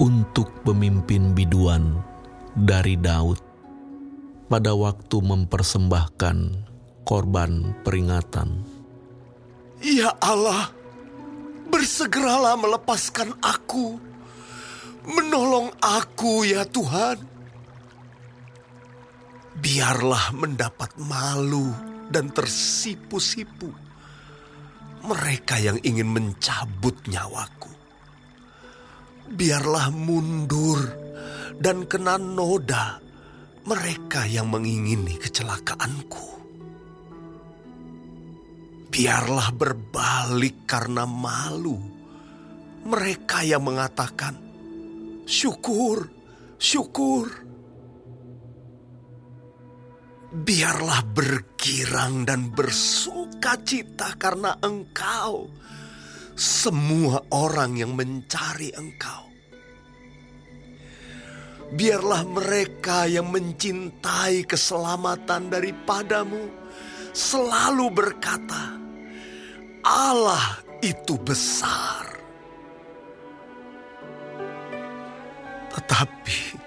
untuk pemimpin biduan dari Daud pada waktu mempersembahkan korban peringatan. Ya Allah, bersegeralah melepaskan aku, menolong aku ya Tuhan. Biarlah mendapat malu dan tersipu-sipu mereka yang ingin mencabut nyawaku. Biarlah mundur dan kena noda mereka yang mengingini kecelakaanku. Biarlah berbalik karena malu mereka yang mengatakan, "Syukur, syukur." biarlah bergirang dan bersuka cita karena engkau. Semua orang yang mencari engkau. Biarlah mereka yang mencintai keselamatan daripadamu selalu berkata, Allah itu besar. Tetapi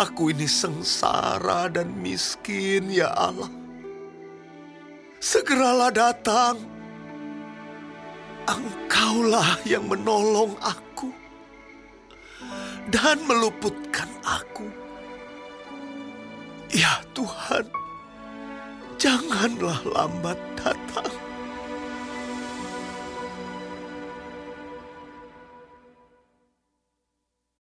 Aku ini sengsara dan miskin, ya Allah. Segeralah datang. Engkaulah yang menolong aku dan meluputkan aku. Ya Tuhan, janganlah lambat datang.